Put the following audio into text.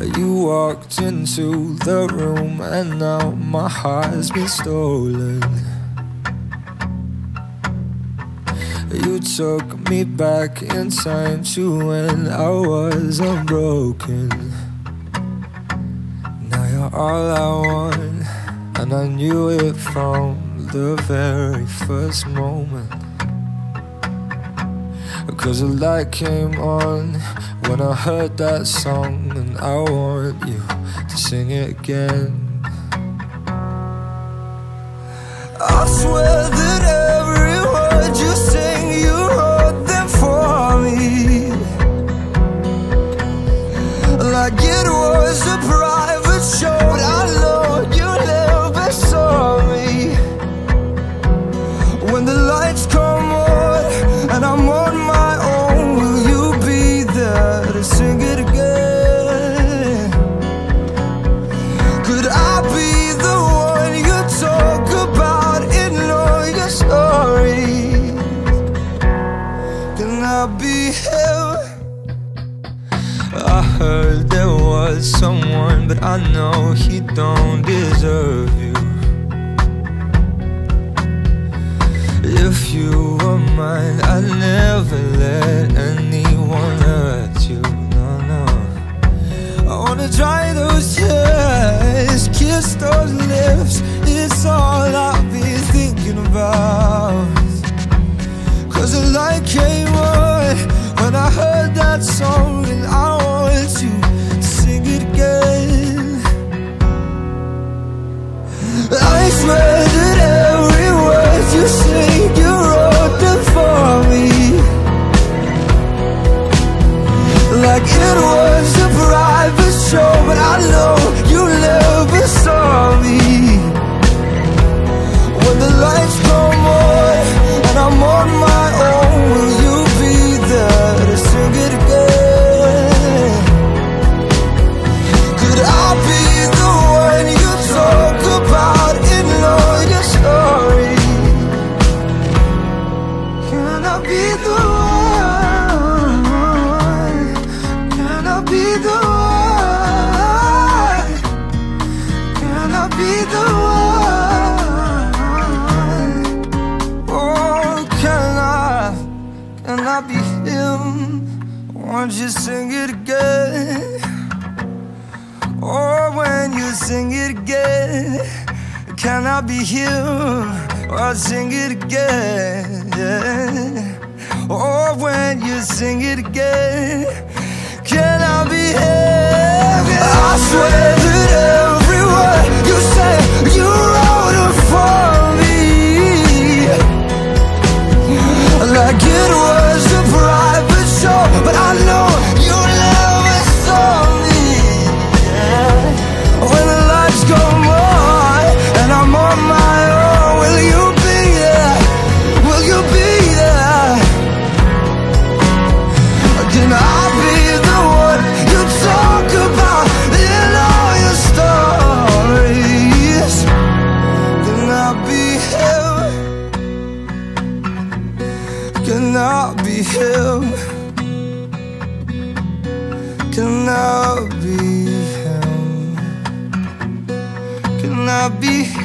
You walked into the room and now my heart's been stolen. You took me back in time to when I was unbroken. Now you're all I want And I knew it from the very first moment Cause the light came on when I heard that song And I want you to sing it again. I swear to sing it again? Could I be the one you talk about in all your stories? Can I be him? I heard there was someone, but I know he don't deserve you. If you were mine, I'd never let anyone. I wanna dry those tears, kiss those lips. It's all I've been thinking about. Cause the light came on when I heard that song, know you never. When the lights and I'm on my own, will you be there to sing it again? Could I be the one you talk about in all your stories? Can I be the one? Be the one? Oh, can I? Can I be him? Won't you sing it again? Or when you sing it again, can I be him? Or sing it again? Or oh, when you sing it again, can I be him? I swear that every Can I be him? Can I be him? Can I be